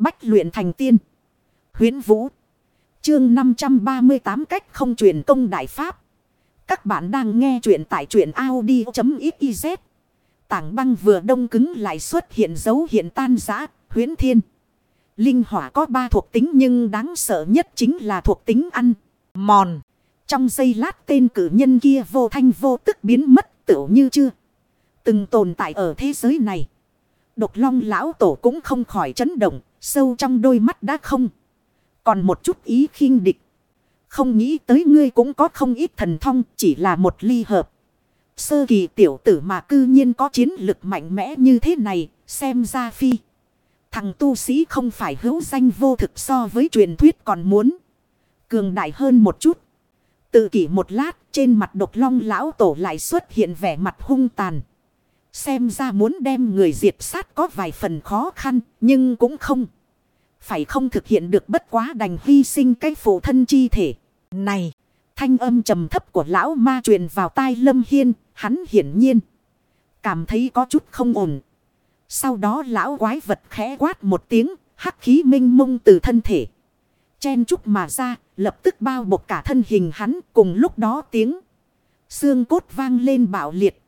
Bách luyện thành tiên. huyễn Vũ. Chương 538 cách không truyền công đại pháp. Các bạn đang nghe truyện tại truyện Audi.xyz. Tảng băng vừa đông cứng lại xuất hiện dấu hiện tan giã, huyến thiên. Linh hỏa có ba thuộc tính nhưng đáng sợ nhất chính là thuộc tính ăn, mòn. Trong giây lát tên cử nhân kia vô thanh vô tức biến mất tựu như chưa. Từng tồn tại ở thế giới này. Độc long lão tổ cũng không khỏi chấn động, sâu trong đôi mắt đã không. Còn một chút ý khinh địch. Không nghĩ tới ngươi cũng có không ít thần thông, chỉ là một ly hợp. Sơ kỳ tiểu tử mà cư nhiên có chiến lực mạnh mẽ như thế này, xem ra phi. Thằng tu sĩ không phải hữu danh vô thực so với truyền thuyết còn muốn. Cường đại hơn một chút. Tự kỷ một lát, trên mặt độc long lão tổ lại xuất hiện vẻ mặt hung tàn. Xem ra muốn đem người diệt sát có vài phần khó khăn, nhưng cũng không. Phải không thực hiện được bất quá đành hy sinh cái phụ thân chi thể. Này, thanh âm trầm thấp của lão ma truyền vào tai lâm hiên, hắn hiển nhiên. Cảm thấy có chút không ổn. Sau đó lão quái vật khẽ quát một tiếng, hắc khí minh mông từ thân thể. Chen chút mà ra, lập tức bao bọc cả thân hình hắn cùng lúc đó tiếng. Xương cốt vang lên bạo liệt.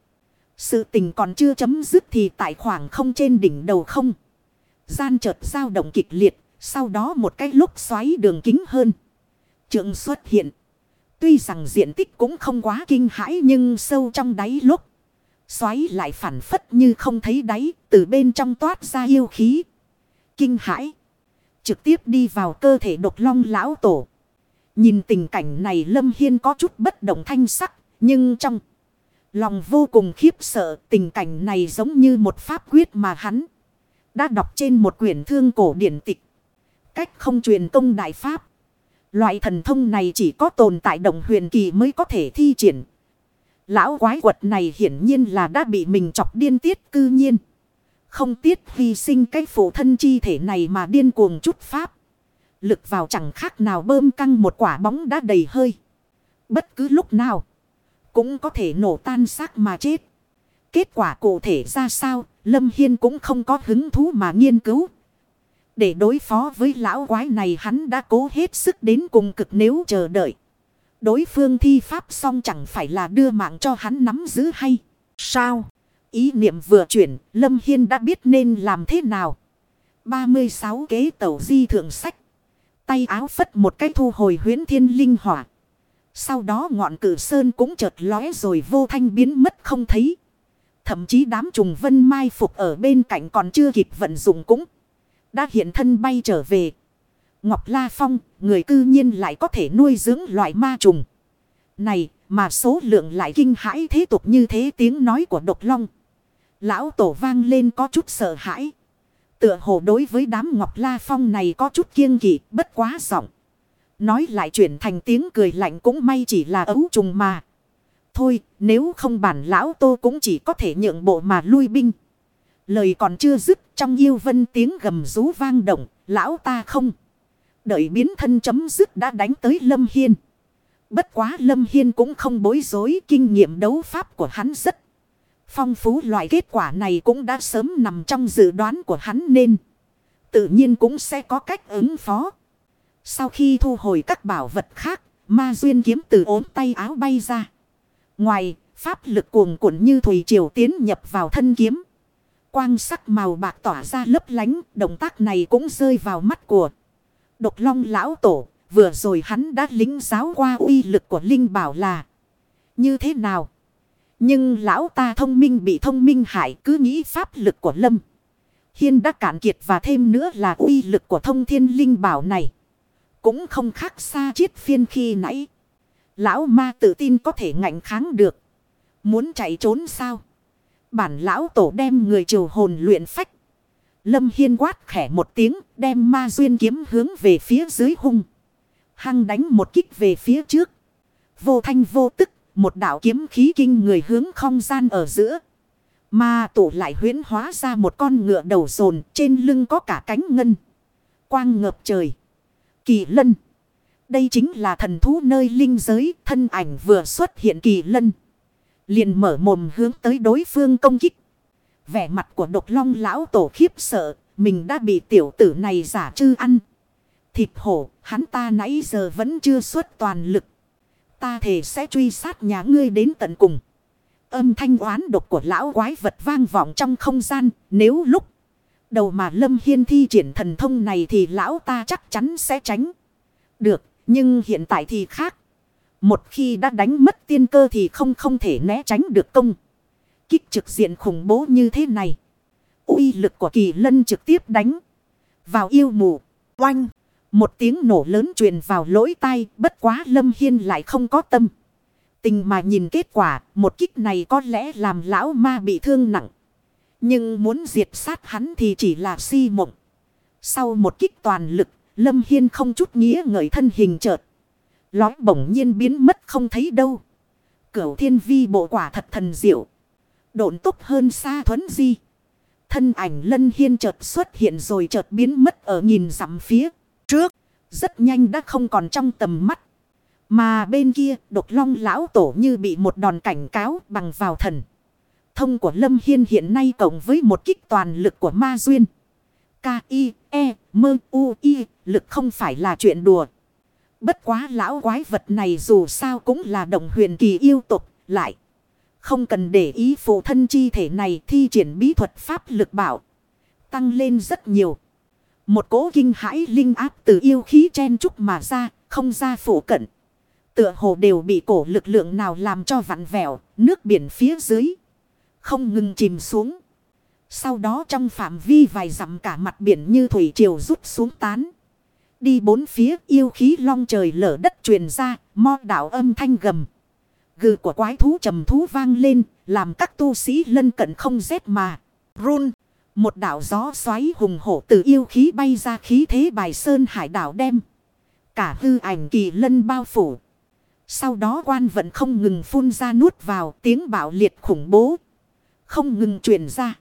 Sự tình còn chưa chấm dứt thì tại khoảng không trên đỉnh đầu không. Gian chợt dao động kịch liệt, sau đó một cái lúc xoáy đường kính hơn. Trượng xuất hiện. Tuy rằng diện tích cũng không quá kinh hãi nhưng sâu trong đáy lúc. Xoáy lại phản phất như không thấy đáy, từ bên trong toát ra yêu khí. Kinh hãi. Trực tiếp đi vào cơ thể độc long lão tổ. Nhìn tình cảnh này Lâm Hiên có chút bất động thanh sắc, nhưng trong lòng vô cùng khiếp sợ, tình cảnh này giống như một pháp quyết mà hắn đã đọc trên một quyển thương cổ điển tịch. Cách không truyền công đại pháp. Loại thần thông này chỉ có tồn tại đồng huyền kỳ mới có thể thi triển. Lão quái quật này hiển nhiên là đã bị mình chọc điên tiết, cư nhiên. Không tiết hy sinh cái phụ thân chi thể này mà điên cuồng chút pháp. Lực vào chẳng khác nào bơm căng một quả bóng đã đầy hơi. Bất cứ lúc nào. Cũng có thể nổ tan xác mà chết. Kết quả cụ thể ra sao. Lâm Hiên cũng không có hứng thú mà nghiên cứu. Để đối phó với lão quái này hắn đã cố hết sức đến cùng cực nếu chờ đợi. Đối phương thi pháp xong chẳng phải là đưa mạng cho hắn nắm giữ hay. Sao? Ý niệm vừa chuyển, Lâm Hiên đã biết nên làm thế nào. 36 kế tẩu di thượng sách. Tay áo phất một cái thu hồi huyến thiên linh hỏa. Sau đó ngọn cử sơn cũng chợt lóe rồi vô thanh biến mất không thấy. Thậm chí đám trùng vân mai phục ở bên cạnh còn chưa kịp vận dụng cũng. Đã hiện thân bay trở về. Ngọc La Phong, người cư nhiên lại có thể nuôi dưỡng loại ma trùng. Này, mà số lượng lại kinh hãi thế tục như thế tiếng nói của độc long. Lão tổ vang lên có chút sợ hãi. Tựa hồ đối với đám Ngọc La Phong này có chút kiêng kỵ, bất quá giọng. Nói lại chuyển thành tiếng cười lạnh cũng may chỉ là ấu trùng mà. Thôi, nếu không bản lão tô cũng chỉ có thể nhượng bộ mà lui binh. Lời còn chưa dứt trong yêu vân tiếng gầm rú vang động, lão ta không. Đợi biến thân chấm dứt đã đánh tới Lâm Hiên. Bất quá Lâm Hiên cũng không bối rối kinh nghiệm đấu pháp của hắn rất phong phú loại kết quả này cũng đã sớm nằm trong dự đoán của hắn nên tự nhiên cũng sẽ có cách ứng phó. Sau khi thu hồi các bảo vật khác, ma duyên kiếm từ ốm tay áo bay ra. Ngoài, pháp lực cuồng cuộn như thủy triều tiến nhập vào thân kiếm. Quang sắc màu bạc tỏa ra lấp lánh, động tác này cũng rơi vào mắt của độc long lão tổ. Vừa rồi hắn đã lính giáo qua uy lực của Linh bảo là như thế nào? Nhưng lão ta thông minh bị thông minh hại cứ nghĩ pháp lực của Lâm. Hiên đã cạn kiệt và thêm nữa là uy lực của thông thiên linh bảo này. Cũng không khác xa chiết phiên khi nãy. Lão ma tự tin có thể ngạnh kháng được. Muốn chạy trốn sao? Bản lão tổ đem người triều hồn luyện phách. Lâm Hiên quát khẽ một tiếng, đem ma duyên kiếm hướng về phía dưới hung. Hăng đánh một kích về phía trước. Vô thanh vô tức, một đạo kiếm khí kinh người hướng không gian ở giữa. ma tụ lại huyến hóa ra một con ngựa đầu rồn trên lưng có cả cánh ngân. Quang ngập trời. Kỳ lân. Đây chính là thần thú nơi linh giới thân ảnh vừa xuất hiện kỳ lân. Liền mở mồm hướng tới đối phương công kích. Vẻ mặt của độc long lão tổ khiếp sợ. mình đã bị tiểu tử này giả trư ăn. Thịt hổ, hắn ta nãy giờ vẫn chưa xuất toàn lực. Ta thể sẽ truy sát nhà ngươi đến tận cùng. Âm thanh oán độc của lão quái vật vang vọng trong không gian. Nếu lúc đầu mà Lâm Hiên thi triển thần thông này thì lão ta chắc chắn sẽ tránh. Được, nhưng hiện tại thì khác. Một khi đã đánh mất tiên cơ thì không không thể né tránh được công. Kích trực diện khủng bố như thế này. uy lực của kỳ lân trực tiếp đánh. Vào yêu mù. Oanh. Một tiếng nổ lớn truyền vào lỗ tai. Bất quá Lâm Hiên lại không có tâm. Tình mà nhìn kết quả. Một kích này có lẽ làm lão ma bị thương nặng. Nhưng muốn diệt sát hắn thì chỉ là si mộng. Sau một kích toàn lực. Lâm Hiên không chút nghĩa ngợi thân hình chợt. Lói bỗng nhiên biến mất không thấy đâu. Cửu thiên vi bộ quả thật thần diệu. Độn tốc hơn xa thuấn di. Thân ảnh lân hiên chợt xuất hiện rồi chợt biến mất ở nhìn dặm phía trước. Rất nhanh đã không còn trong tầm mắt. Mà bên kia, độc long lão tổ như bị một đòn cảnh cáo bằng vào thần. Thông của Lâm Hiên hiện nay cộng với một kích toàn lực của ma duyên. K-I-E, mơ U-I, lực không phải là chuyện đùa. Bất quá lão quái vật này dù sao cũng là đồng huyền kỳ yêu tục, lại. Không cần để ý phụ thân chi thể này thi triển bí thuật pháp lực bảo. Tăng lên rất nhiều. Một cố kinh hãi linh áp từ yêu khí chen trúc mà ra, không ra phủ cận. Tựa hồ đều bị cổ lực lượng nào làm cho vặn vẹo, nước biển phía dưới. Không ngừng chìm xuống. Sau đó trong phạm vi vài dặm cả mặt biển như thủy triều rút xuống tán. Đi bốn phía yêu khí long trời lở đất truyền ra, mo đảo âm thanh gầm. Gừ của quái thú trầm thú vang lên, làm các tu sĩ lân cận không rét mà. Run, một đảo gió xoáy hùng hổ từ yêu khí bay ra khí thế bài sơn hải đảo đem. Cả hư ảnh kỳ lân bao phủ. Sau đó quan vẫn không ngừng phun ra nuốt vào tiếng bạo liệt khủng bố. Không ngừng truyền ra.